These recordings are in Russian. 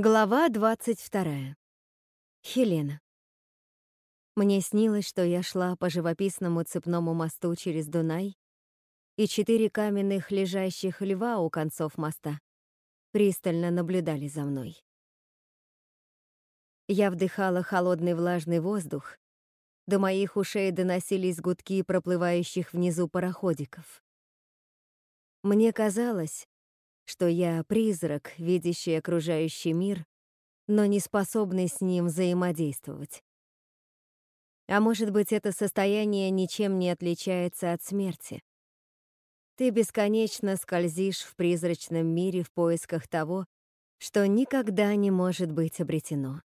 Глава 22. Хелена. Мне снилось, что я шла по живописному цепному мосту через Дунай, и четыре каменных лежащих льва у концов моста пристально наблюдали за мной. Я вдыхала холодный влажный воздух, до моих ушей доносились гудки проплывающих внизу пароходиков. Мне казалось, что я призрак, видящий окружающий мир, но не способный с ним взаимодействовать. А может быть, это состояние ничем не отличается от смерти. Ты бесконечно скользишь в призрачном мире в поисках того, что никогда не может быть обретено.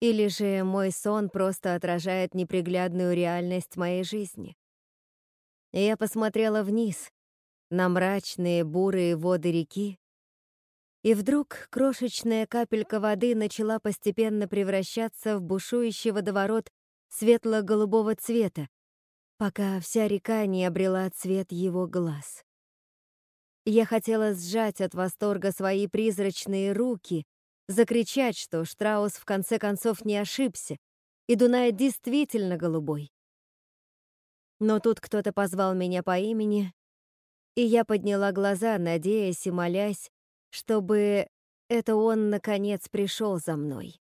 Или же мой сон просто отражает неприглядную реальность моей жизни. Я посмотрела вниз, на мрачные бурые воды реки, и вдруг крошечная капелька воды начала постепенно превращаться в бушующий водоворот светло-голубого цвета, пока вся река не обрела цвет его глаз. Я хотела сжать от восторга свои призрачные руки, закричать, что Штраус в конце концов не ошибся, и Дунай действительно голубой. Но тут кто-то позвал меня по имени, и я подняла глаза, надеясь и молясь, чтобы это он, наконец, пришел за мной.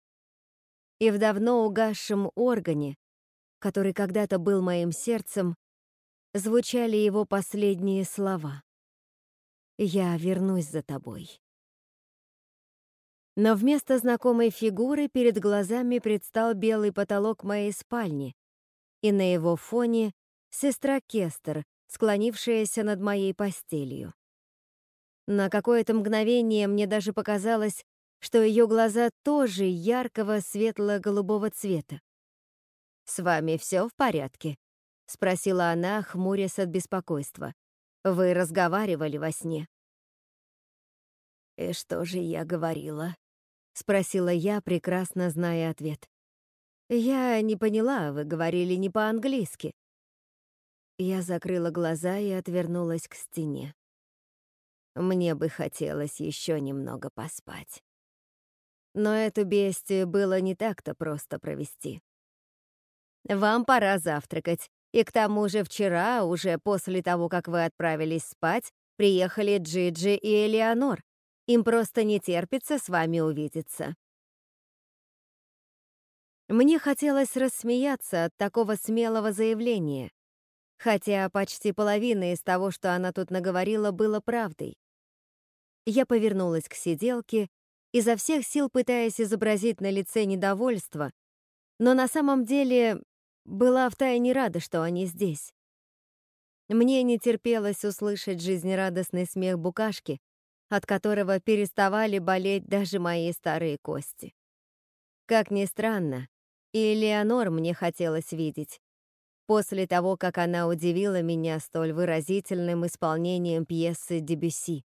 И в давно угасшем органе, который когда-то был моим сердцем, звучали его последние слова. «Я вернусь за тобой». Но вместо знакомой фигуры перед глазами предстал белый потолок моей спальни, и на его фоне сестра Кестер склонившаяся над моей постелью. На какое-то мгновение мне даже показалось, что ее глаза тоже яркого светло-голубого цвета. «С вами все в порядке?» — спросила она, хмурясь от беспокойства. «Вы разговаривали во сне?» «И что же я говорила?» — спросила я, прекрасно зная ответ. «Я не поняла, вы говорили не по-английски. Я закрыла глаза и отвернулась к стене. Мне бы хотелось еще немного поспать. Но эту бестию было не так-то просто провести. Вам пора завтракать. И к тому же вчера, уже после того, как вы отправились спать, приехали Джиджи и Элеонор. Им просто не терпится с вами увидеться. Мне хотелось рассмеяться от такого смелого заявления, хотя почти половина из того, что она тут наговорила, было правдой. Я повернулась к сиделке, изо всех сил пытаясь изобразить на лице недовольство, но на самом деле была втайне рада, что они здесь. Мне не терпелось услышать жизнерадостный смех букашки, от которого переставали болеть даже мои старые кости. Как ни странно, и Леонор мне хотелось видеть, после того, как она удивила меня столь выразительным исполнением пьесы Дебюсси.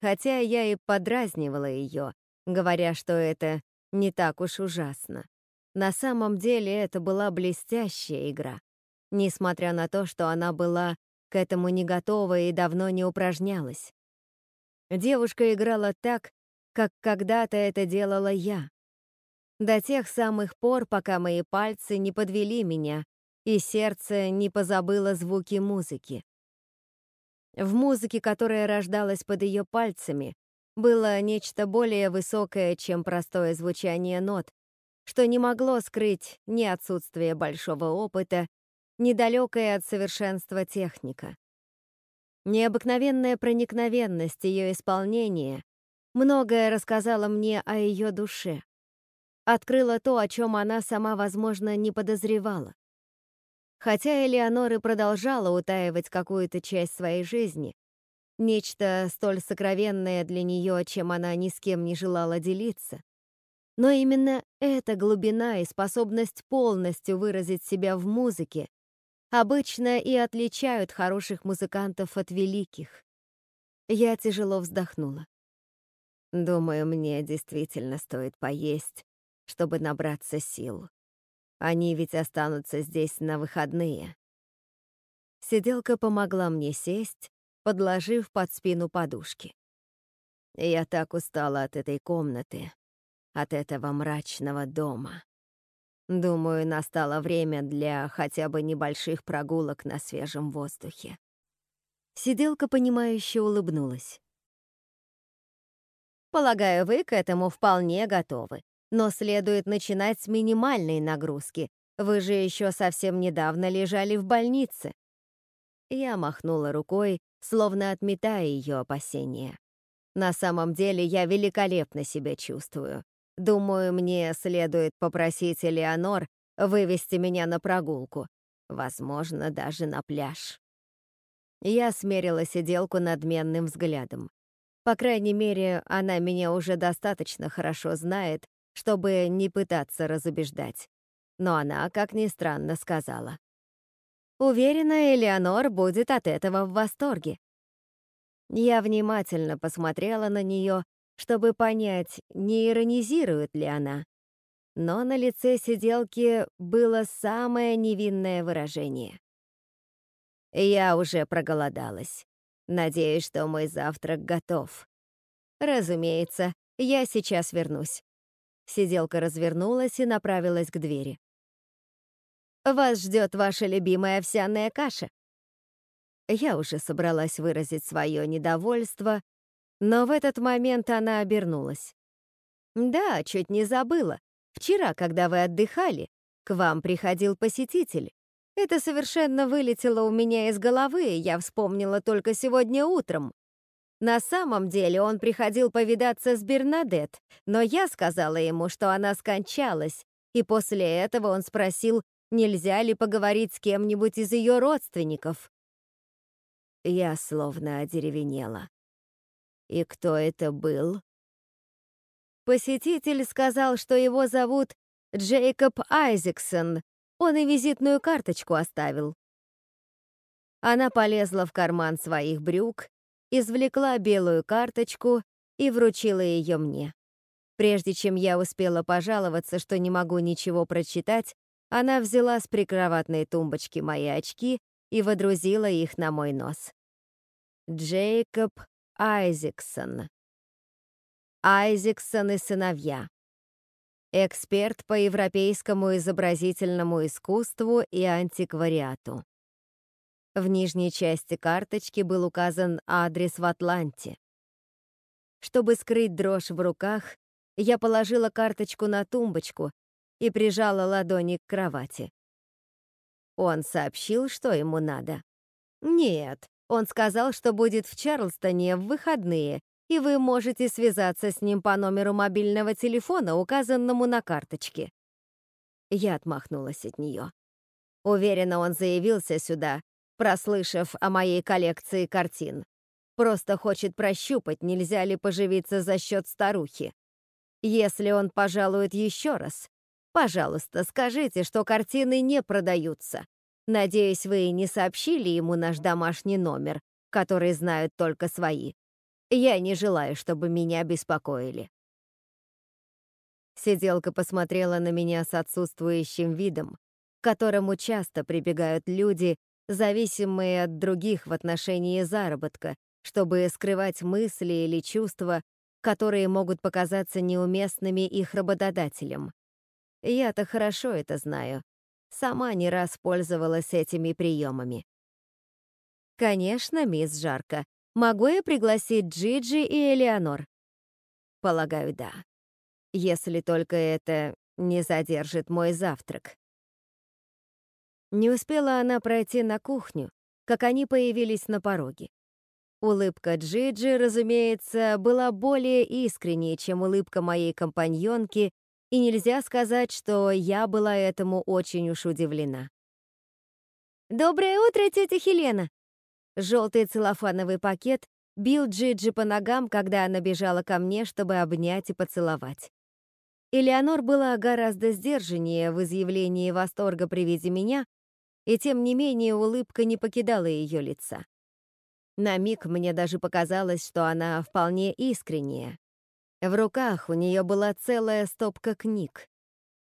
Хотя я и подразнивала ее, говоря, что это не так уж ужасно. На самом деле это была блестящая игра, несмотря на то, что она была к этому не готова и давно не упражнялась. Девушка играла так, как когда-то это делала я, до тех самых пор, пока мои пальцы не подвели меня, и сердце не позабыло звуки музыки. В музыке, которая рождалась под ее пальцами, было нечто более высокое, чем простое звучание нот, что не могло скрыть ни отсутствие большого опыта, ни далекая от совершенства техника. Необыкновенная проникновенность ее исполнения многое рассказала мне о ее душе открыла то, о чем она сама, возможно, не подозревала. Хотя Элеонора и продолжала утаивать какую-то часть своей жизни, нечто столь сокровенное для нее, чем она ни с кем не желала делиться. Но именно эта глубина и способность полностью выразить себя в музыке обычно и отличают хороших музыкантов от великих. Я тяжело вздохнула. Думаю, мне действительно стоит поесть чтобы набраться сил. Они ведь останутся здесь на выходные. Сиделка помогла мне сесть, подложив под спину подушки. Я так устала от этой комнаты, от этого мрачного дома. Думаю, настало время для хотя бы небольших прогулок на свежем воздухе. Сиделка, понимающе улыбнулась. Полагаю, вы к этому вполне готовы. Но следует начинать с минимальной нагрузки. Вы же еще совсем недавно лежали в больнице. Я махнула рукой, словно отметая ее опасения. На самом деле я великолепно себя чувствую. Думаю, мне следует попросить Элеонор вывести меня на прогулку, возможно, даже на пляж. Я смерила сиделку надменным взглядом. По крайней мере, она меня уже достаточно хорошо знает, чтобы не пытаться разубеждать. Но она, как ни странно, сказала. Уверена, Элеонор будет от этого в восторге. Я внимательно посмотрела на нее, чтобы понять, не иронизирует ли она. Но на лице сиделки было самое невинное выражение. Я уже проголодалась. Надеюсь, что мой завтрак готов. Разумеется, я сейчас вернусь. Сиделка развернулась и направилась к двери. Вас ждет ваша любимая овсяная каша. Я уже собралась выразить свое недовольство, но в этот момент она обернулась. «Да, чуть не забыла. Вчера, когда вы отдыхали, к вам приходил посетитель. Это совершенно вылетело у меня из головы, я вспомнила только сегодня утром. На самом деле он приходил повидаться с Бернадет, но я сказала ему, что она скончалась, и после этого он спросил, нельзя ли поговорить с кем-нибудь из ее родственников. Я словно одеревенела. И кто это был? Посетитель сказал, что его зовут Джейкоб Айзексон. Он и визитную карточку оставил. Она полезла в карман своих брюк, извлекла белую карточку и вручила ее мне. Прежде чем я успела пожаловаться, что не могу ничего прочитать, она взяла с прикроватной тумбочки мои очки и водрузила их на мой нос. Джейкоб Айзексон. Айзексон и сыновья. Эксперт по европейскому изобразительному искусству и антиквариату. В нижней части карточки был указан адрес в Атланте. Чтобы скрыть дрожь в руках, я положила карточку на тумбочку и прижала ладони к кровати. Он сообщил, что ему надо. Нет, он сказал, что будет в Чарльстоне в выходные, и вы можете связаться с ним по номеру мобильного телефона, указанному на карточке. Я отмахнулась от нее. Уверена, он заявился сюда, прослышав о моей коллекции картин. Просто хочет прощупать, нельзя ли поживиться за счет старухи. Если он пожалует еще раз, Пожалуйста, скажите, что картины не продаются. Надеюсь, вы не сообщили ему наш домашний номер, который знают только свои. Я не желаю, чтобы меня беспокоили. Сиделка посмотрела на меня с отсутствующим видом, к которому часто прибегают люди, зависимые от других в отношении заработка, чтобы скрывать мысли или чувства, которые могут показаться неуместными их работодателям. Я-то хорошо это знаю. Сама не раз пользовалась этими приемами. Конечно, мисс Жарко. Могу я пригласить Джиджи и Элеонор? Полагаю, да. Если только это не задержит мой завтрак. Не успела она пройти на кухню, как они появились на пороге. Улыбка Джиджи, разумеется, была более искренней, чем улыбка моей компаньонки и нельзя сказать, что я была этому очень уж удивлена. «Доброе утро, тетя Хелена!» Желтый целлофановый пакет бил Джиджи по ногам, когда она бежала ко мне, чтобы обнять и поцеловать. Элеонор была гораздо сдержаннее в изъявлении восторга при виде меня, и тем не менее улыбка не покидала ее лица. На миг мне даже показалось, что она вполне искренняя, в руках у нее была целая стопка книг.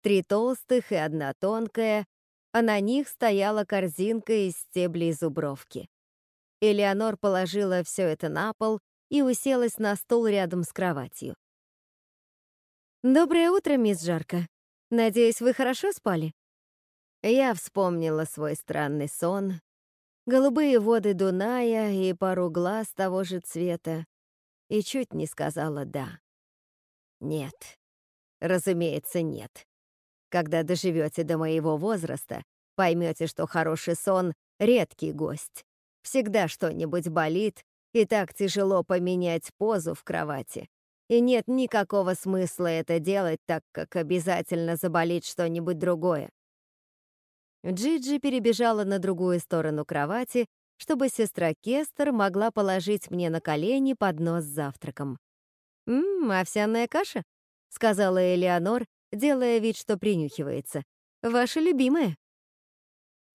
Три толстых и одна тонкая, а на них стояла корзинка из стеблей зубровки. Элеонор положила все это на пол и уселась на стул рядом с кроватью. «Доброе утро, мисс Жарко. Надеюсь, вы хорошо спали?» Я вспомнила свой странный сон, голубые воды Дуная и пару глаз того же цвета, и чуть не сказала «да». Нет, разумеется, нет. Когда доживете до моего возраста, поймете, что хороший сон — редкий гость. Всегда что-нибудь болит, и так тяжело поменять позу в кровати. И нет никакого смысла это делать, так как обязательно заболит что-нибудь другое. Джиджи перебежала на другую сторону кровати, чтобы сестра Кестер могла положить мне на колени поднос с завтраком. «Ммм, овсяная каша?» — сказала Элеонор, делая вид, что принюхивается. «Ваша любимая?»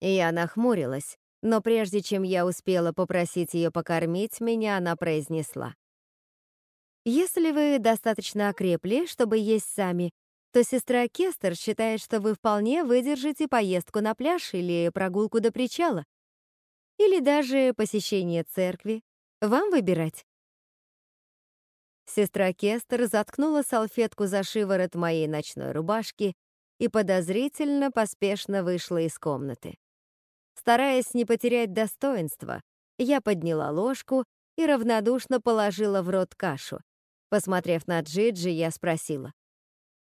Я нахмурилась, но прежде чем я успела попросить ее покормить меня, она произнесла. «Если вы достаточно окрепли, чтобы есть сами, то сестра Кестер считает, что вы вполне выдержите поездку на пляж или прогулку до причала. Или даже посещение церкви. Вам выбирать. Сестра Кестер заткнула салфетку за шиворот моей ночной рубашки и подозрительно поспешно вышла из комнаты. Стараясь не потерять достоинства, я подняла ложку и равнодушно положила в рот кашу. Посмотрев на Джиджи, я спросила.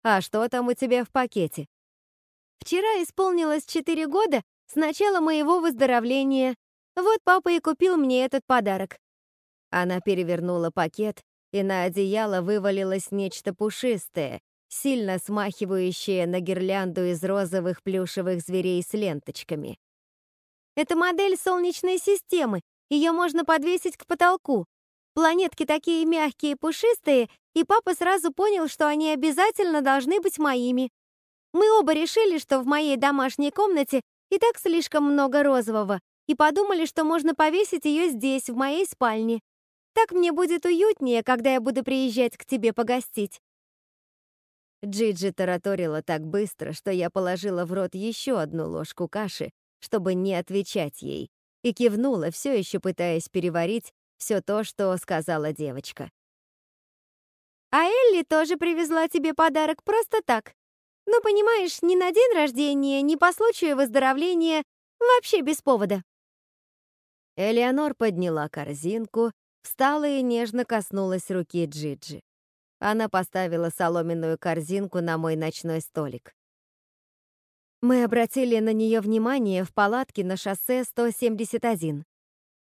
«А что там у тебя в пакете?» «Вчера исполнилось четыре года с начала моего выздоровления. Вот папа и купил мне этот подарок». Она перевернула пакет, и на одеяло вывалилось нечто пушистое, сильно смахивающее на гирлянду из розовых плюшевых зверей с ленточками. «Это модель Солнечной системы. Ее можно подвесить к потолку. Планетки такие мягкие и пушистые, и папа сразу понял, что они обязательно должны быть моими. Мы оба решили, что в моей домашней комнате и так слишком много розового, и подумали, что можно повесить ее здесь, в моей спальне. Так мне будет уютнее, когда я буду приезжать к тебе погостить». Джиджи тараторила так быстро, что я положила в рот еще одну ложку каши, чтобы не отвечать ей, и кивнула, все еще пытаясь переварить все то, что сказала девочка. «А Элли тоже привезла тебе подарок просто так. Ну, понимаешь, не на день рождения, не по случаю выздоровления, вообще без повода». Элеонор подняла корзинку, встала и нежно коснулась руки Джиджи. Она поставила соломенную корзинку на мой ночной столик. Мы обратили на нее внимание в палатке на шоссе 171.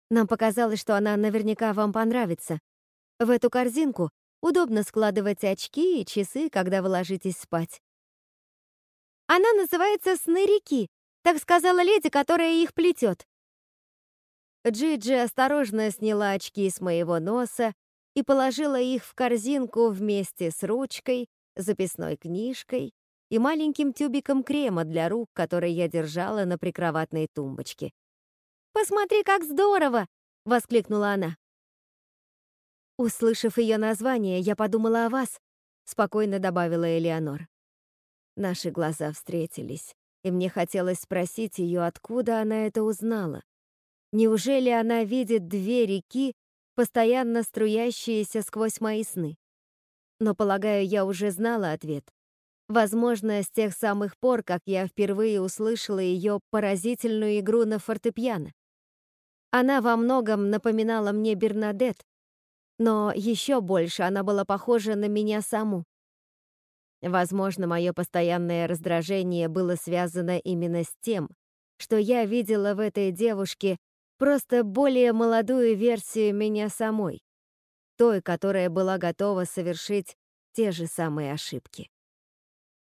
Нам показалось, что она наверняка вам понравится. В эту корзинку удобно складывать очки и часы, когда вы ложитесь спать. Она называется «Сныряки», так сказала леди, которая их плетет. Джиджи осторожно сняла очки с моего носа и положила их в корзинку вместе с ручкой, записной книжкой и маленьким тюбиком крема для рук, который я держала на прикроватной тумбочке. «Посмотри, как здорово!» — воскликнула она. Услышав ее название, я подумала о вас, спокойно добавила Элеонор. Наши глаза встретились, и мне хотелось спросить ее, откуда она это узнала. Неужели она видит две реки, постоянно струящиеся сквозь мои сны? Но, полагаю, я уже знала ответ. Возможно, с тех самых пор, как я впервые услышала ее поразительную игру на фортепиано. Она во многом напоминала мне Бернадет, но еще больше она была похожа на меня саму. Возможно, мое постоянное раздражение было связано именно с тем, что я видела в этой девушке просто более молодую версию меня самой, той, которая была готова совершить те же самые ошибки.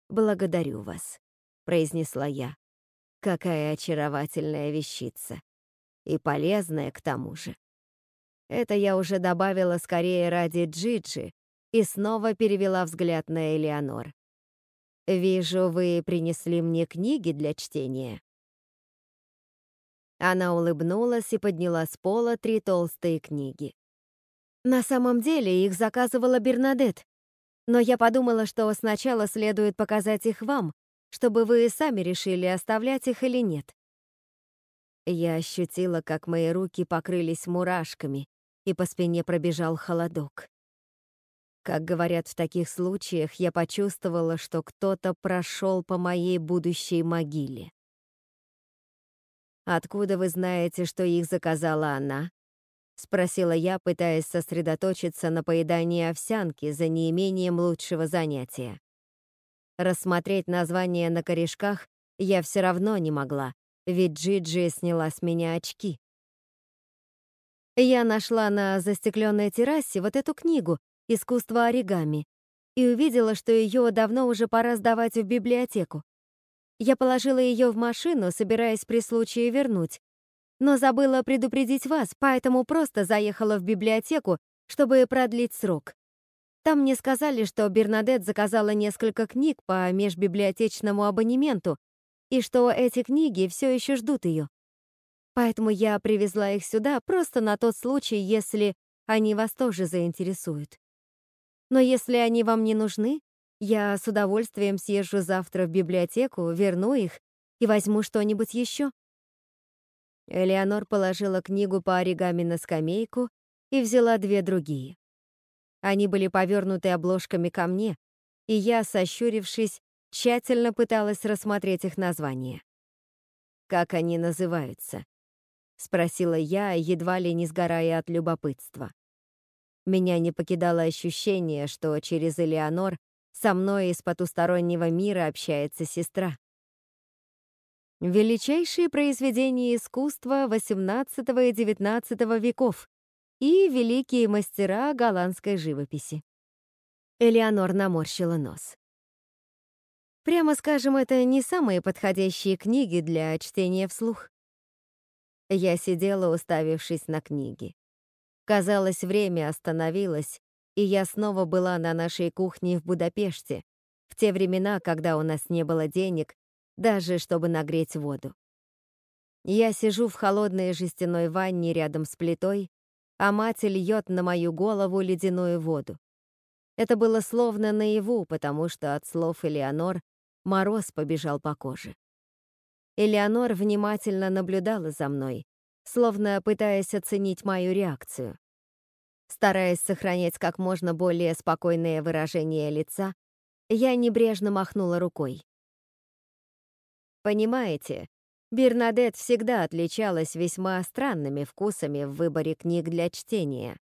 «Благодарю вас», — произнесла я. «Какая очаровательная вещица!» И полезное к тому же. Это я уже добавила скорее ради Джиджи и снова перевела взгляд на Элеонор. «Вижу, вы принесли мне книги для чтения». Она улыбнулась и подняла с пола три толстые книги. На самом деле их заказывала Бернадет, но я подумала, что сначала следует показать их вам, чтобы вы сами решили, оставлять их или нет. Я ощутила, как мои руки покрылись мурашками, и по спине пробежал холодок. Как говорят в таких случаях, я почувствовала, что кто-то прошел по моей будущей могиле. «Откуда вы знаете, что их заказала она?» — спросила я, пытаясь сосредоточиться на поедании овсянки за неимением лучшего занятия. Рассмотреть название на корешках я все равно не могла, ведь Джиджи сняла с меня очки. Я нашла на застекленной террасе вот эту книгу «Искусство оригами» и увидела, что ее давно уже пора сдавать в библиотеку. Я положила ее в машину, собираясь при случае вернуть, но забыла предупредить вас, поэтому просто заехала в библиотеку, чтобы продлить срок. Там мне сказали, что Бернадет заказала несколько книг по межбиблиотечному абонементу и что эти книги все еще ждут ее. Поэтому я привезла их сюда просто на тот случай, если они вас тоже заинтересуют. Но если они вам не нужны, я с удовольствием съезжу завтра в библиотеку, верну их и возьму что-нибудь еще. Элеонор положила книгу по оригами на скамейку и взяла две другие. Они были повернуты обложками ко мне, и я, сощурившись, тщательно пыталась рассмотреть их название. «Как они называются?» — спросила я, едва ли не сгорая от любопытства. Меня не покидало ощущение, что через Элеонор со мной из потустороннего мира общается сестра. Величайшие произведения искусства XVIII и XIX веков и великие мастера голландской живописи. Элеонор наморщила нос. Прямо скажем, это не самые подходящие книги для чтения вслух. Я сидела, уставившись на книги. Казалось, время остановилось, и я снова была на нашей кухне в Будапеште, в те времена, когда у нас не было денег, даже чтобы нагреть воду. Я сижу в холодной жестяной ванне рядом с плитой, а мать льет на мою голову ледяную воду. Это было словно наяву, потому что от слов Элеонор мороз побежал по коже. Элеонор внимательно наблюдала за мной, словно пытаясь оценить мою реакцию. Стараясь сохранять как можно более спокойное выражение лица, я небрежно махнула рукой. Понимаете, Бернадет всегда отличалась весьма странными вкусами в выборе книг для чтения.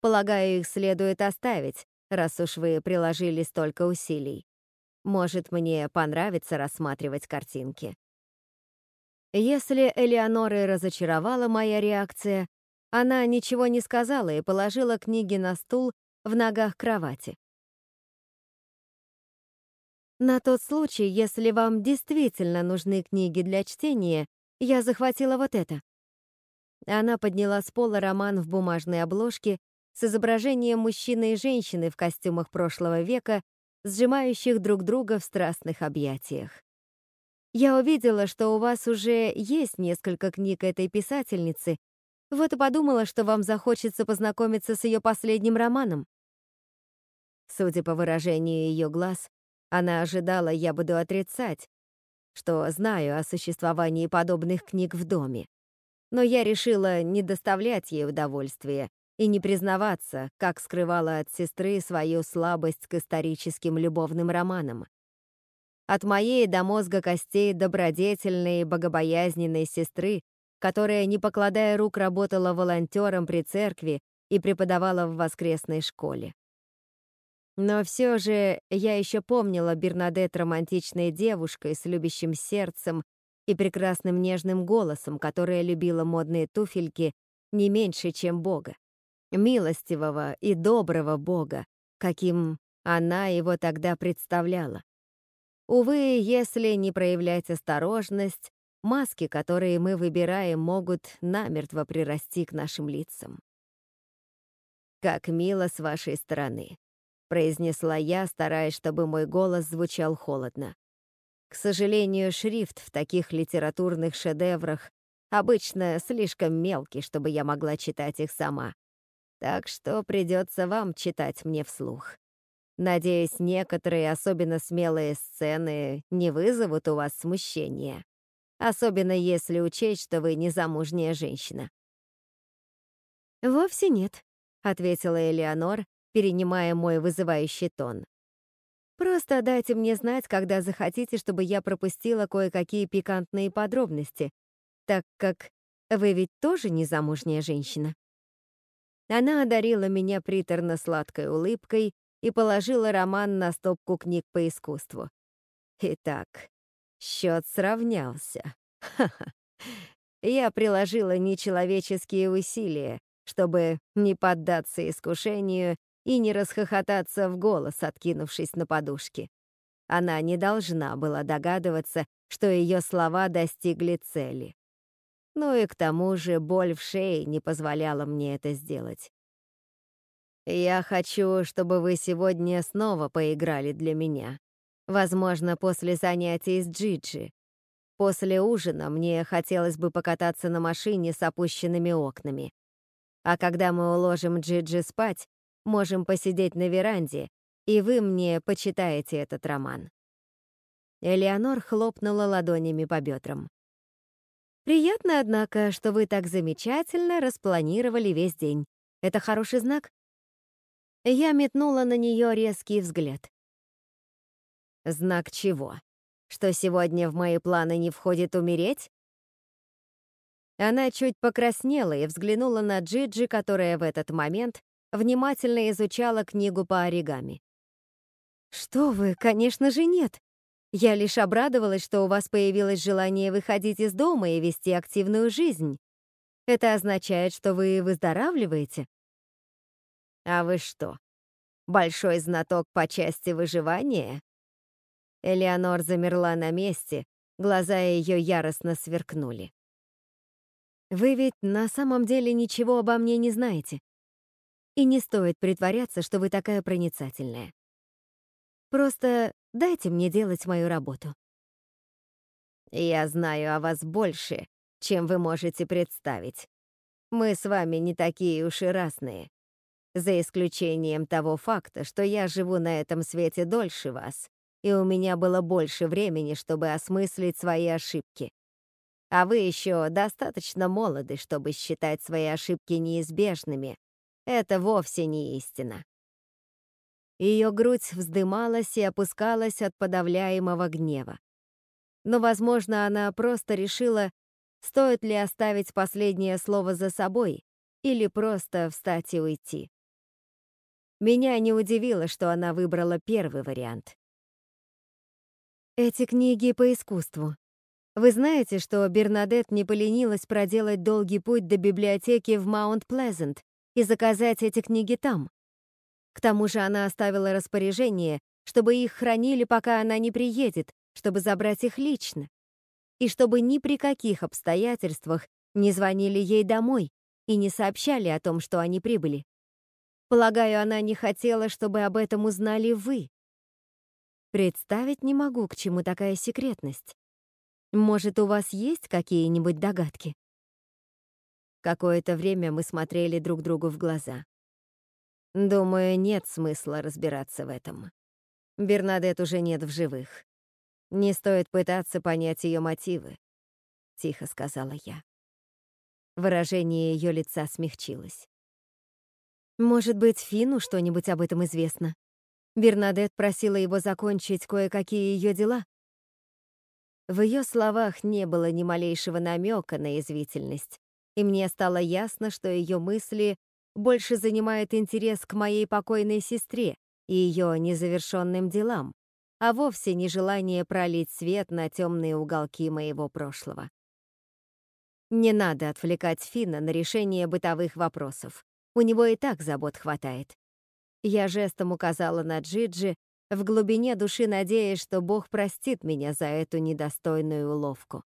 Полагаю, их следует оставить, раз уж вы приложили столько усилий. Может, мне понравится рассматривать картинки. Если Элеоноры разочаровала моя реакция, она ничего не сказала и положила книги на стул в ногах кровати. На тот случай, если вам действительно нужны книги для чтения, я захватила вот это. Она подняла с пола роман в бумажной обложке с изображением мужчины и женщины в костюмах прошлого века, сжимающих друг друга в страстных объятиях. Я увидела, что у вас уже есть несколько книг этой писательницы, вот и подумала, что вам захочется познакомиться с ее последним романом. Судя по выражению ее глаз, она ожидала, я буду отрицать, что знаю о существовании подобных книг в доме. Но я решила не доставлять ей удовольствия и не признаваться, как скрывала от сестры свою слабость к историческим любовным романам. От моей до мозга костей добродетельной и богобоязненной сестры, которая, не покладая рук, работала волонтером при церкви и преподавала в воскресной школе. Но все же я еще помнила Бернадет романтичной девушкой с любящим сердцем и прекрасным нежным голосом, которая любила модные туфельки не меньше, чем Бога. Милостивого и доброго Бога, каким она его тогда представляла. Увы, если не проявлять осторожность, маски, которые мы выбираем, могут намертво прирасти к нашим лицам. Как мило с вашей стороны произнесла я, стараясь, чтобы мой голос звучал холодно. К сожалению, шрифт в таких литературных шедеврах обычно слишком мелкий, чтобы я могла читать их сама. Так что придется вам читать мне вслух. Надеюсь, некоторые особенно смелые сцены не вызовут у вас смущения. Особенно если учесть, что вы незамужняя женщина. Вовсе нет. ответила Элеонор, перенимая мой вызывающий тон. Просто дайте мне знать, когда захотите, чтобы я пропустила кое-какие пикантные подробности, так как вы ведь тоже незамужняя женщина. Она одарила меня приторно-сладкой улыбкой и положила роман на стопку книг по искусству. Итак, счет сравнялся. Ха-ха. Я приложила нечеловеческие усилия, чтобы не поддаться искушению и не расхохотаться в голос, откинувшись на подушки. Она не должна была догадываться, что ее слова достигли цели. Ну и к тому же боль в шее не позволяла мне это сделать. «Я хочу, чтобы вы сегодня снова поиграли для меня. Возможно, после занятий с Джиджи. После ужина мне хотелось бы покататься на машине с опущенными окнами. А когда мы уложим Джиджи спать, можем посидеть на веранде, и вы мне почитаете этот роман». Элеонор хлопнула ладонями по бедрам. «Приятно, однако, что вы так замечательно распланировали весь день. Это хороший знак?» Я метнула на нее резкий взгляд. «Знак чего? Что сегодня в мои планы не входит умереть?» Она чуть покраснела и взглянула на Джиджи, которая в этот момент внимательно изучала книгу по оригами. «Что вы, конечно же, нет. Я лишь обрадовалась, что у вас появилось желание выходить из дома и вести активную жизнь. Это означает, что вы выздоравливаете?» «А вы что, большой знаток по части выживания?» Элеонор замерла на месте, глаза ее яростно сверкнули. «Вы ведь на самом деле ничего обо мне не знаете. И не стоит притворяться, что вы такая проницательная. Просто дайте мне делать мою работу. Я знаю о вас больше, чем вы можете представить. Мы с вами не такие уж и разные. За исключением того факта, что я живу на этом свете дольше вас, и у меня было больше времени, чтобы осмыслить свои ошибки. А вы еще достаточно молоды, чтобы считать свои ошибки неизбежными это вовсе не истина. Ее грудь вздымалась и опускалась от подавляемого гнева. Но, возможно, она просто решила, стоит ли оставить последнее слово за собой или просто встать и уйти. Меня не удивило, что она выбрала первый вариант. Эти книги по искусству. Вы знаете, что Бернадет не поленилась проделать долгий путь до библиотеки в Маунт-Плезент, и заказать эти книги там. К тому же она оставила распоряжение, чтобы их хранили, пока она не приедет, чтобы забрать их лично. И чтобы ни при каких обстоятельствах не звонили ей домой и не сообщали о том, что они прибыли. Полагаю, она не хотела, чтобы об этом узнали вы. Представить не могу, к чему такая секретность. Может, у вас есть какие-нибудь догадки? Какое-то время мы смотрели друг другу в глаза. Думаю, нет смысла разбираться в этом. Бернадет уже нет в живых. Не стоит пытаться понять ее мотивы, — тихо сказала я. Выражение ее лица смягчилось. Может быть, Фину что-нибудь об этом известно? Бернадет просила его закончить кое-какие ее дела. В ее словах не было ни малейшего намека на язвительность, и мне стало ясно, что ее мысли больше занимают интерес к моей покойной сестре и ее незавершенным делам, а вовсе не желание пролить свет на темные уголки моего прошлого. Не надо отвлекать Фина на решение бытовых вопросов. У него и так забот хватает. Я жестом указала на Джиджи, в глубине души надеясь, что Бог простит меня за эту недостойную уловку.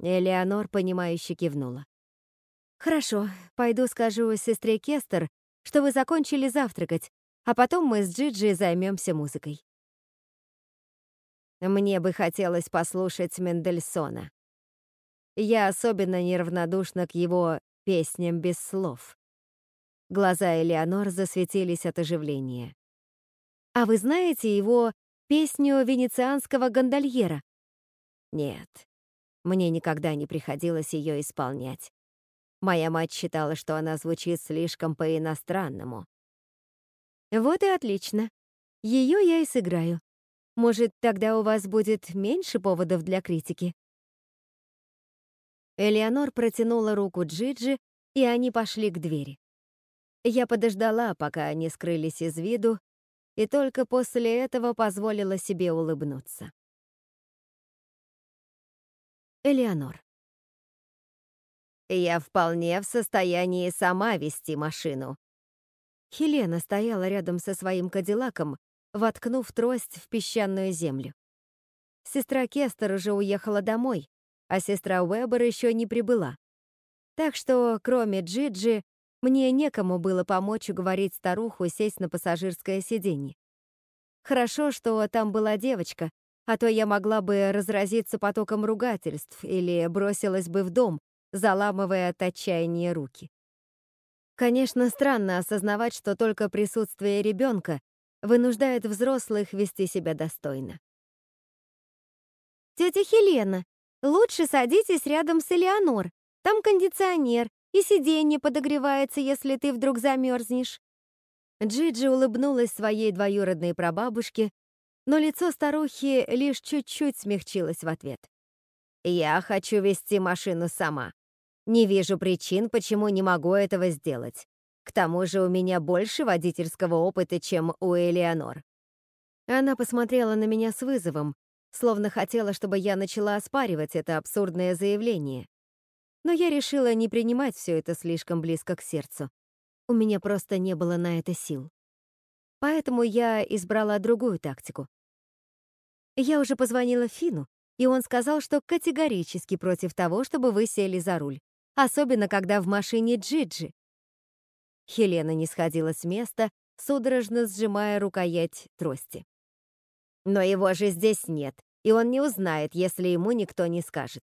Элеонор, понимающе кивнула. «Хорошо, пойду скажу сестре Кестер, что вы закончили завтракать, а потом мы с Джиджи займемся музыкой». Мне бы хотелось послушать Мендельсона. Я особенно неравнодушна к его песням без слов. Глаза Элеонор засветились от оживления. «А вы знаете его песню венецианского гондольера?» «Нет, мне никогда не приходилось ее исполнять. Моя мать считала, что она звучит слишком по-иностранному. Вот и отлично. Ее я и сыграю. Может, тогда у вас будет меньше поводов для критики? Элеонор протянула руку Джиджи, и они пошли к двери. Я подождала, пока они скрылись из виду, и только после этого позволила себе улыбнуться. Элеонор. Я вполне в состоянии сама вести машину. Хелена стояла рядом со своим кадиллаком, воткнув трость в песчаную землю. Сестра Кестер уже уехала домой, а сестра Уэббер еще не прибыла. Так что, кроме Джиджи, мне некому было помочь уговорить старуху сесть на пассажирское сиденье. Хорошо, что там была девочка, а то я могла бы разразиться потоком ругательств или бросилась бы в дом, заламывая от отчаяния руки. Конечно, странно осознавать, что только присутствие ребенка вынуждает взрослых вести себя достойно. «Тетя Хелена, лучше садитесь рядом с Элеонор. Там кондиционер, и сиденье подогревается, если ты вдруг замерзнешь». Джиджи улыбнулась своей двоюродной прабабушке, но лицо старухи лишь чуть-чуть смягчилось в ответ. «Я хочу вести машину сама. Не вижу причин, почему не могу этого сделать. К тому же у меня больше водительского опыта, чем у Элеонор. Она посмотрела на меня с вызовом, словно хотела, чтобы я начала оспаривать это абсурдное заявление. Но я решила не принимать все это слишком близко к сердцу. У меня просто не было на это сил. Поэтому я избрала другую тактику. Я уже позвонила Фину, и он сказал, что категорически против того, чтобы вы сели за руль особенно когда в машине Джиджи. Хелена не сходила с места, судорожно сжимая рукоять трости. Но его же здесь нет, и он не узнает, если ему никто не скажет.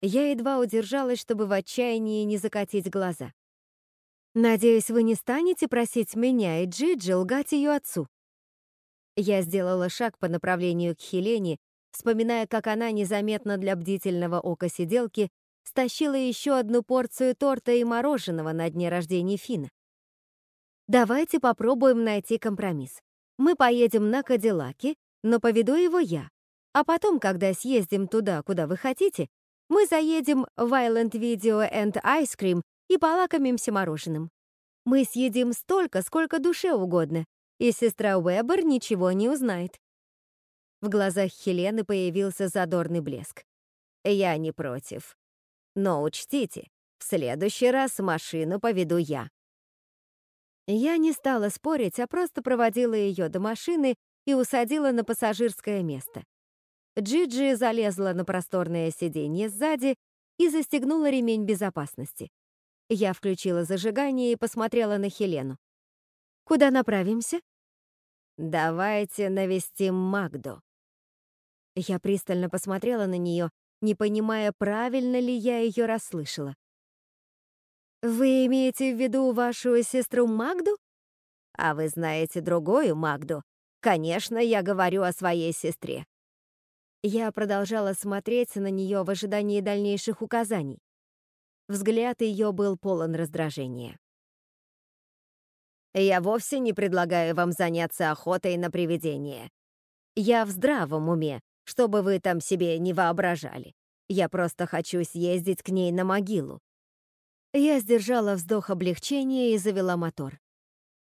Я едва удержалась, чтобы в отчаянии не закатить глаза. «Надеюсь, вы не станете просить меня и Джиджи лгать ее отцу?» Я сделала шаг по направлению к Хелене, вспоминая, как она незаметно для бдительного ока сиделки стащила еще одну порцию торта и мороженого на дне рождения Фина. Давайте попробуем найти компромисс. Мы поедем на Кадиллаке, но поведу его я. А потом, когда съездим туда, куда вы хотите, мы заедем в Island Video and Ice Cream и полакомимся мороженым. Мы съедим столько, сколько душе угодно, и сестра Уэббер ничего не узнает. В глазах Хелены появился задорный блеск. Я не против. Но учтите, в следующий раз машину поведу я. Я не стала спорить, а просто проводила ее до машины и усадила на пассажирское место. Джиджи залезла на просторное сиденье сзади и застегнула ремень безопасности. Я включила зажигание и посмотрела на Хелену. «Куда направимся?» «Давайте навестим Магду». Я пристально посмотрела на нее, не понимая, правильно ли я ее расслышала. «Вы имеете в виду вашу сестру Магду?» «А вы знаете другую Магду?» «Конечно, я говорю о своей сестре». Я продолжала смотреть на нее в ожидании дальнейших указаний. Взгляд ее был полон раздражения. «Я вовсе не предлагаю вам заняться охотой на привидения. Я в здравом уме, что бы вы там себе не воображали. Я просто хочу съездить к ней на могилу. Я сдержала вздох облегчения и завела мотор.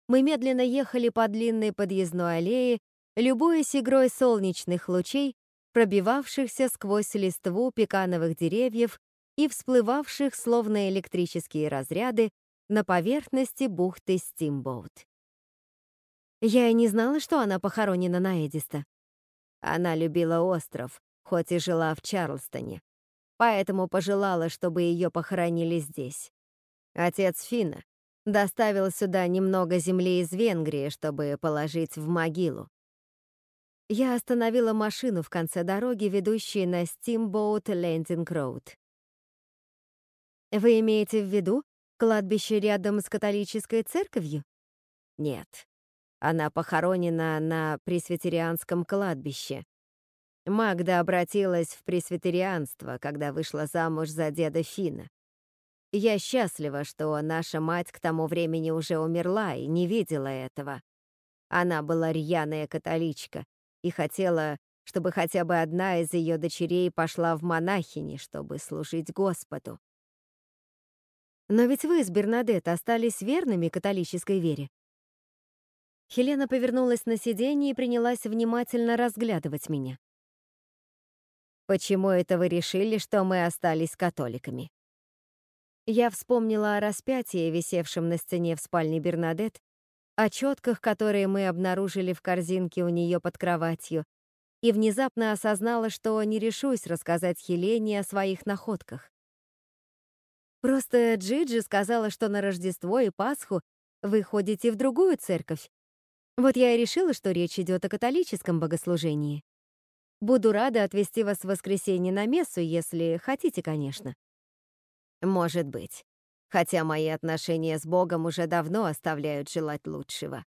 Мы медленно ехали по длинной подъездной аллее, любуясь игрой солнечных лучей, пробивавшихся сквозь листву пекановых деревьев и всплывавших, словно электрические разряды, на поверхности бухты Стимбоут. Я и не знала, что она похоронена на Эдиста. Она любила остров, хоть и жила в Чарльстоне, поэтому пожелала, чтобы ее похоронили здесь. Отец Фина доставил сюда немного земли из Венгрии, чтобы положить в могилу. Я остановила машину в конце дороги, ведущей на Steamboat Landing Road. Вы имеете в виду кладбище рядом с католической церковью? Нет. Она похоронена на пресвитерианском кладбище. Магда обратилась в пресвитерианство, когда вышла замуж за деда Фина. Я счастлива, что наша мать к тому времени уже умерла и не видела этого. Она была рьяная католичка и хотела, чтобы хотя бы одна из ее дочерей пошла в монахини, чтобы служить Господу. Но ведь вы с Бернадет остались верными католической вере. Хелена повернулась на сиденье и принялась внимательно разглядывать меня. «Почему это вы решили, что мы остались католиками?» Я вспомнила о распятии, висевшем на стене в спальне Бернадет, о четках, которые мы обнаружили в корзинке у нее под кроватью, и внезапно осознала, что не решусь рассказать Хелене о своих находках. Просто Джиджи сказала, что на Рождество и Пасху вы ходите в другую церковь, вот я и решила, что речь идет о католическом богослужении. Буду рада отвезти вас в воскресенье на мессу, если хотите, конечно. Может быть. Хотя мои отношения с Богом уже давно оставляют желать лучшего.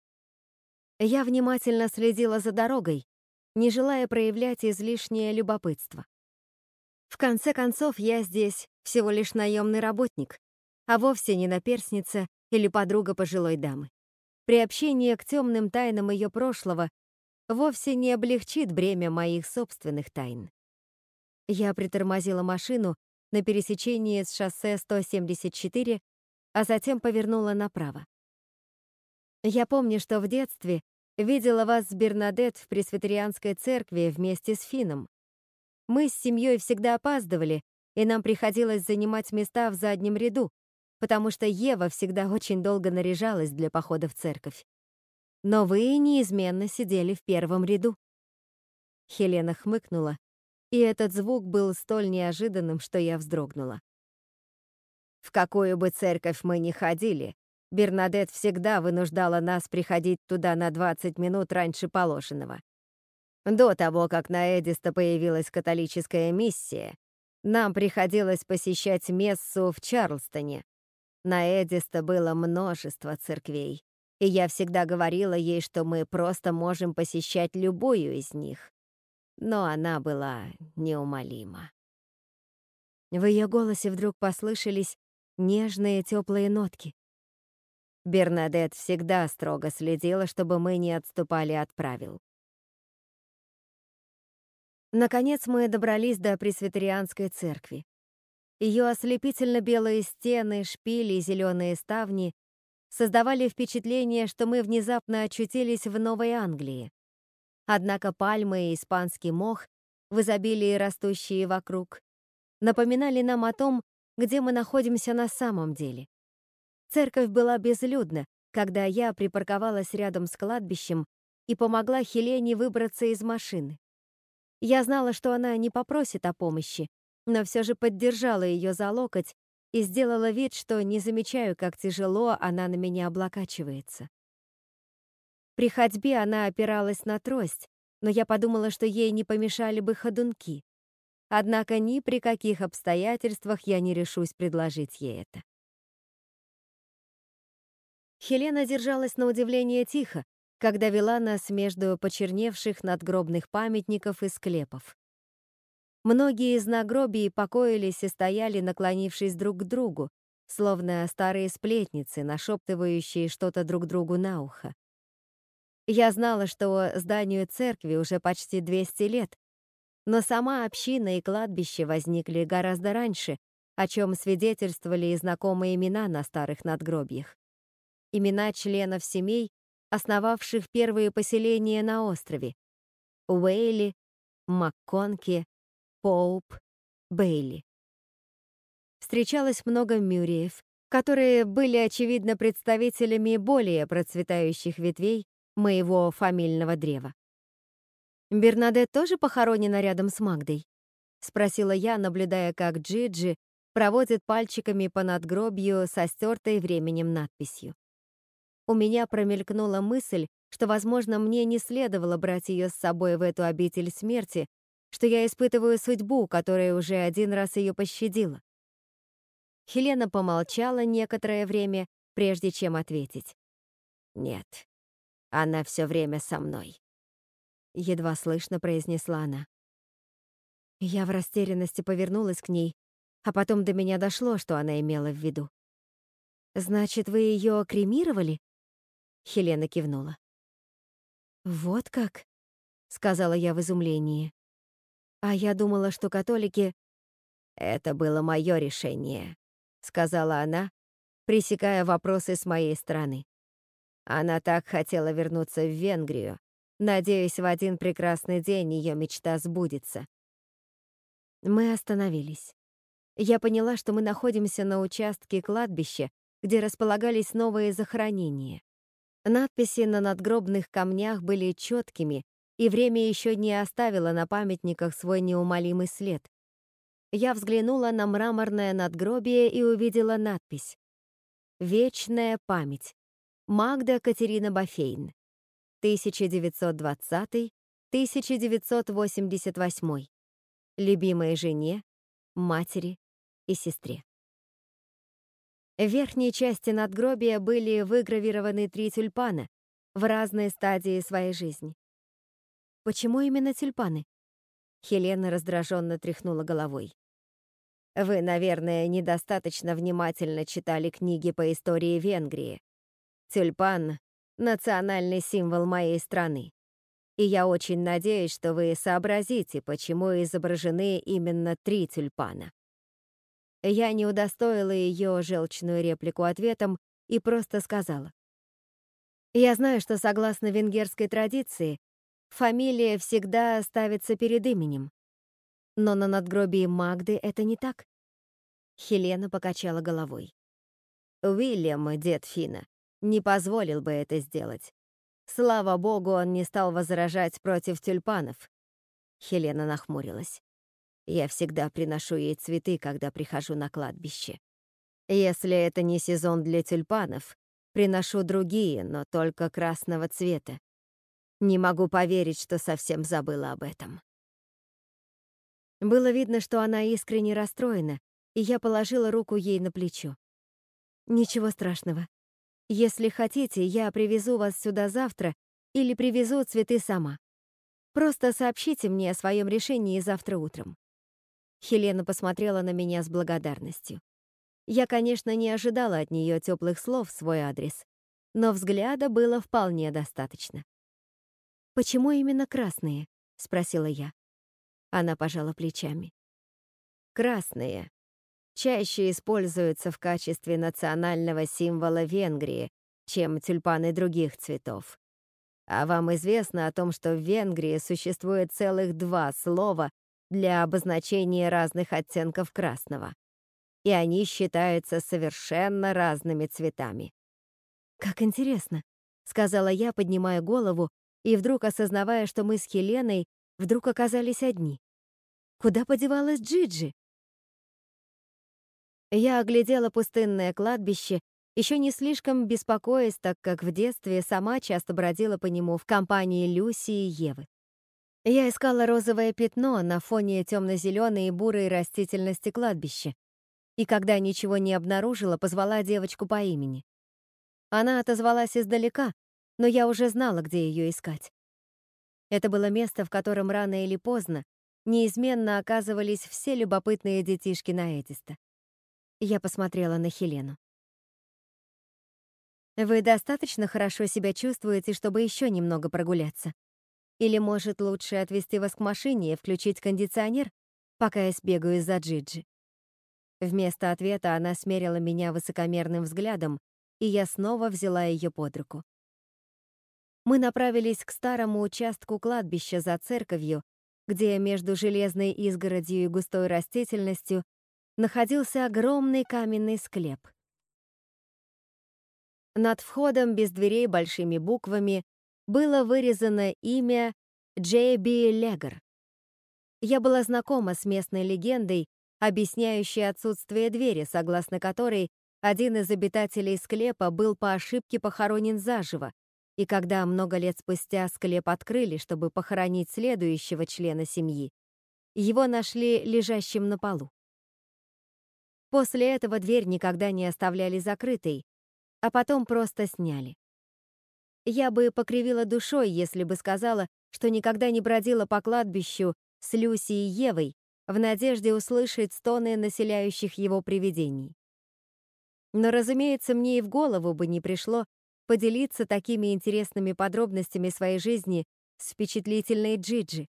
Я внимательно следила за дорогой, не желая проявлять излишнее любопытство. В конце концов, я здесь всего лишь наемный работник, а вовсе не наперсница или подруга пожилой дамы. Приобщение к темным тайнам ее прошлого вовсе не облегчит бремя моих собственных тайн. Я притормозила машину на пересечении с шоссе 174, а затем повернула направо. Я помню, что в детстве видела вас с Бернадет в пресвитерианской церкви вместе с Фином. Мы с семьей всегда опаздывали, и нам приходилось занимать места в заднем ряду, потому что Ева всегда очень долго наряжалась для похода в церковь. Но вы неизменно сидели в первом ряду. Хелена хмыкнула, и этот звук был столь неожиданным, что я вздрогнула. В какую бы церковь мы ни ходили, Бернадет всегда вынуждала нас приходить туда на 20 минут раньше положенного. До того, как на Эдиста появилась католическая миссия, нам приходилось посещать мессу в Чарлстоне, на Эдиста было множество церквей, и я всегда говорила ей, что мы просто можем посещать любую из них. Но она была неумолима. В ее голосе вдруг послышались нежные теплые нотки. Бернадет всегда строго следила, чтобы мы не отступали от правил. Наконец мы добрались до Пресвитерианской церкви. Ее ослепительно-белые стены, шпили и зеленые ставни создавали впечатление, что мы внезапно очутились в Новой Англии. Однако пальмы и испанский мох, в изобилии растущие вокруг, напоминали нам о том, где мы находимся на самом деле. Церковь была безлюдна, когда я припарковалась рядом с кладбищем и помогла Хелене выбраться из машины. Я знала, что она не попросит о помощи, но все же поддержала ее за локоть и сделала вид, что не замечаю, как тяжело она на меня облокачивается. При ходьбе она опиралась на трость, но я подумала, что ей не помешали бы ходунки. Однако ни при каких обстоятельствах я не решусь предложить ей это. Хелена держалась на удивление тихо, когда вела нас между почерневших надгробных памятников и склепов. Многие из нагробий покоились и стояли, наклонившись друг к другу, словно старые сплетницы, нашептывающие что-то друг другу на ухо. Я знала, что зданию церкви уже почти 200 лет, но сама община и кладбище возникли гораздо раньше, о чем свидетельствовали и знакомые имена на старых надгробиях. Имена членов семей, основавших первые поселения на острове — Уэйли, МакКонки, Поуп, Бейли. Встречалось много мюриев, которые были, очевидно, представителями более процветающих ветвей моего фамильного древа. «Бернадет тоже похоронена рядом с Магдой?» — спросила я, наблюдая, как Джиджи проводит пальчиками по надгробью со стертой временем надписью. У меня промелькнула мысль, что, возможно, мне не следовало брать ее с собой в эту обитель смерти, что я испытываю судьбу, которая уже один раз ее пощадила. Хелена помолчала некоторое время, прежде чем ответить. «Нет, она все время со мной», — едва слышно произнесла она. Я в растерянности повернулась к ней, А потом до меня дошло, что она имела в виду. «Значит, вы ее кремировали?» Хелена кивнула. «Вот как?» — сказала я в изумлении. «А я думала, что католики...» «Это было мое решение», — сказала она, пресекая вопросы с моей стороны. Она так хотела вернуться в Венгрию. Надеюсь, в один прекрасный день ее мечта сбудется. Мы остановились. Я поняла, что мы находимся на участке кладбища, где располагались новые захоронения. Надписи на надгробных камнях были четкими, и время еще не оставило на памятниках свой неумолимый след. Я взглянула на мраморное надгробие и увидела надпись «Вечная память. Магда Катерина Бафейн. 1920-1988. Любимой жене, матери и сестре. В верхней части надгробия были выгравированы три тюльпана в разные стадии своей жизни. Почему именно тюльпаны? Хелена раздраженно тряхнула головой. Вы, наверное, недостаточно внимательно читали книги по истории Венгрии. Тюльпан — национальный символ моей страны. И я очень надеюсь, что вы сообразите, почему изображены именно три тюльпана. Я не удостоила ее желчную реплику ответом и просто сказала. Я знаю, что согласно венгерской традиции, фамилия всегда ставится перед именем. Но на надгробии Магды это не так. Хелена покачала головой. Уильям, дед Фина, не позволил бы это сделать. Слава богу, он не стал возражать против тюльпанов. Хелена нахмурилась. Я всегда приношу ей цветы, когда прихожу на кладбище. Если это не сезон для тюльпанов, приношу другие, но только красного цвета. Не могу поверить, что совсем забыла об этом. Было видно, что она искренне расстроена, и я положила руку ей на плечо. «Ничего страшного. Если хотите, я привезу вас сюда завтра или привезу цветы сама. Просто сообщите мне о своем решении завтра утром». Хелена посмотрела на меня с благодарностью. Я, конечно, не ожидала от нее теплых слов в свой адрес, но взгляда было вполне достаточно. «Почему именно красные?» — спросила я. Она пожала плечами. «Красные чаще используются в качестве национального символа Венгрии, чем тюльпаны других цветов. А вам известно о том, что в Венгрии существует целых два слова для обозначения разных оттенков красного. И они считаются совершенно разными цветами. «Как интересно», — сказала я, поднимая голову и вдруг осознавая, что мы с Хеленой вдруг оказались одни. Куда подевалась Джиджи? Я оглядела пустынное кладбище, еще не слишком беспокоясь, так как в детстве сама часто бродила по нему в компании Люси и Евы. Я искала розовое пятно на фоне темно-зеленой и бурой растительности кладбища, и когда ничего не обнаружила, позвала девочку по имени. Она отозвалась издалека, но я уже знала, где ее искать. Это было место, в котором рано или поздно неизменно оказывались все любопытные детишки на Эдиста. Я посмотрела на Хелену. «Вы достаточно хорошо себя чувствуете, чтобы еще немного прогуляться? Или, может, лучше отвезти вас к машине и включить кондиционер, пока я сбегаю за Джиджи?» Вместо ответа она смерила меня высокомерным взглядом, и я снова взяла ее под руку. Мы направились к старому участку кладбища за церковью, где между железной изгородью и густой растительностью находился огромный каменный склеп. Над входом без дверей большими буквами было вырезано имя Джей Би Легер. Я была знакома с местной легендой, объясняющей отсутствие двери, согласно которой один из обитателей склепа был по ошибке похоронен заживо, и когда много лет спустя склеп открыли, чтобы похоронить следующего члена семьи, его нашли лежащим на полу. После этого дверь никогда не оставляли закрытой, а потом просто сняли. Я бы покривила душой, если бы сказала, что никогда не бродила по кладбищу с Люси и Евой, в надежде услышать стоны населяющих его привидений. Но, разумеется, мне и в голову бы не пришло поделиться такими интересными подробностями своей жизни с впечатлительной Джиджи.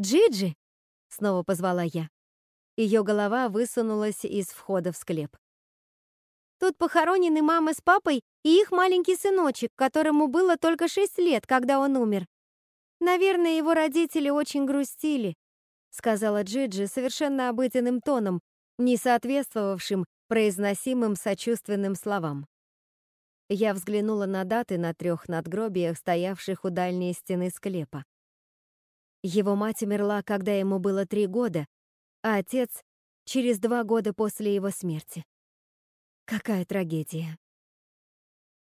«Джиджи!» — снова позвала я. Ее голова высунулась из входа в склеп. «Тут похоронены мама с папой и их маленький сыночек, которому было только шесть лет, когда он умер. Наверное, его родители очень грустили», — сказала Джиджи совершенно обыденным тоном, не соответствовавшим произносимым сочувственным словам. Я взглянула на даты на трех надгробиях, стоявших у дальней стены склепа. Его мать умерла, когда ему было три года, а отец — через два года после его смерти. Какая трагедия.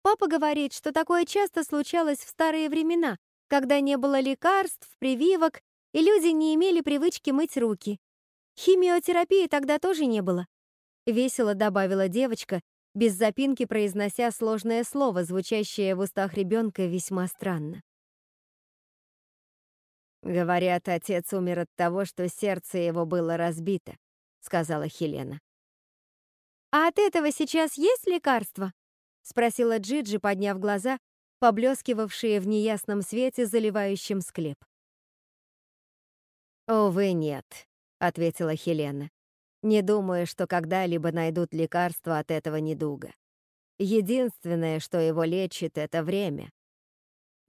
Папа говорит, что такое часто случалось в старые времена, когда не было лекарств, прививок, и люди не имели привычки мыть руки. Химиотерапии тогда тоже не было. Весело добавила девочка, без запинки произнося сложное слово, звучащее в устах ребенка весьма странно. «Говорят, отец умер от того, что сердце его было разбито», — сказала Хелена. «А от этого сейчас есть лекарство?» — спросила Джиджи, подняв глаза, поблескивавшие в неясном свете, заливающем склеп. «Увы, нет», — ответила Хелена. Не думаю, что когда-либо найдут лекарство от этого недуга. Единственное, что его лечит, — это время.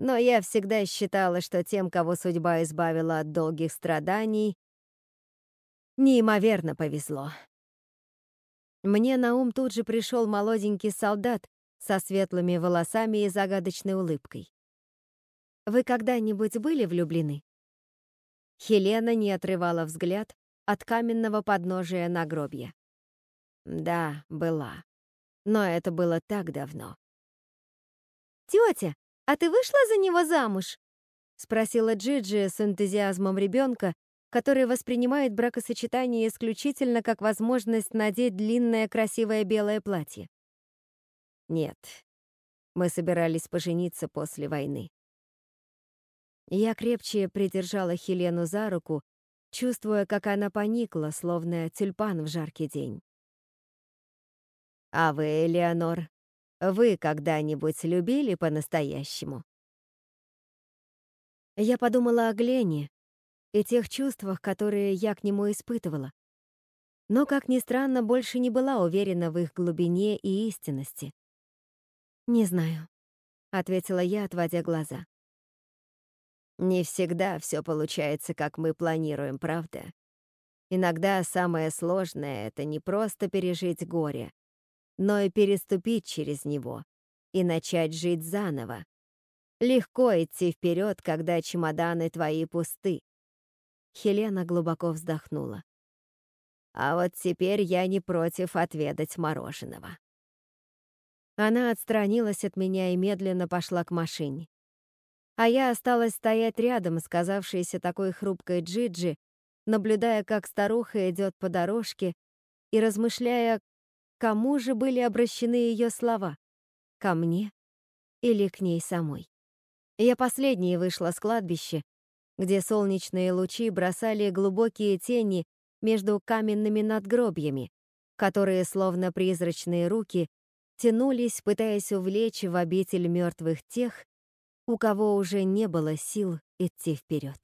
Но я всегда считала, что тем, кого судьба избавила от долгих страданий, неимоверно повезло. Мне на ум тут же пришел молоденький солдат со светлыми волосами и загадочной улыбкой. «Вы когда-нибудь были влюблены?» Хелена не отрывала взгляд от каменного подножия нагробья. Да, была. Но это было так давно. «Тетя, а ты вышла за него замуж?» — спросила Джиджи с энтузиазмом ребенка, который воспринимает бракосочетание исключительно как возможность надеть длинное красивое белое платье. «Нет, мы собирались пожениться после войны». Я крепче придержала Хелену за руку чувствуя, как она поникла, словно тюльпан в жаркий день. «А вы, Элеонор, вы когда-нибудь любили по-настоящему?» Я подумала о Глене и тех чувствах, которые я к нему испытывала. Но, как ни странно, больше не была уверена в их глубине и истинности. «Не знаю», — ответила я, отводя глаза. Не всегда все получается, как мы планируем, правда? Иногда самое сложное — это не просто пережить горе, но и переступить через него и начать жить заново. Легко идти вперед, когда чемоданы твои пусты. Хелена глубоко вздохнула. А вот теперь я не против отведать мороженого. Она отстранилась от меня и медленно пошла к машине а я осталась стоять рядом, сказавшейся такой хрупкой Джиджи, наблюдая, как старуха идет по дорожке и размышляя, кому же были обращены ее слова — ко мне или к ней самой. Я последней вышла с кладбища, где солнечные лучи бросали глубокие тени между каменными надгробьями, которые, словно призрачные руки, тянулись, пытаясь увлечь в обитель мертвых тех, у кого уже не было сил идти вперед.